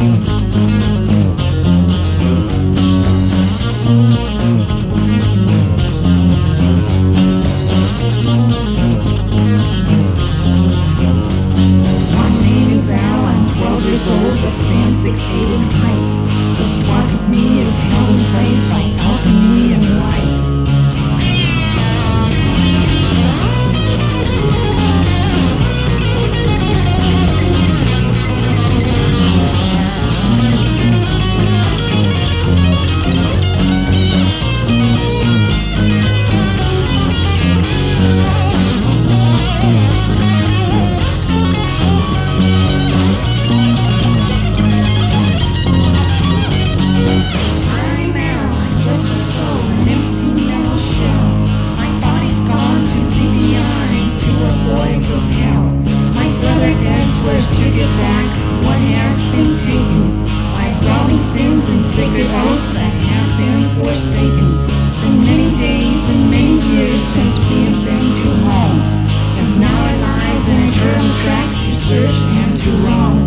Mm-hmm. Swears to get back what has been taken. by zombie sins and sacred oaths that have been forsaken. Been many days and many years since we have been to home. As now our lives in eternal tracks to search and to roam.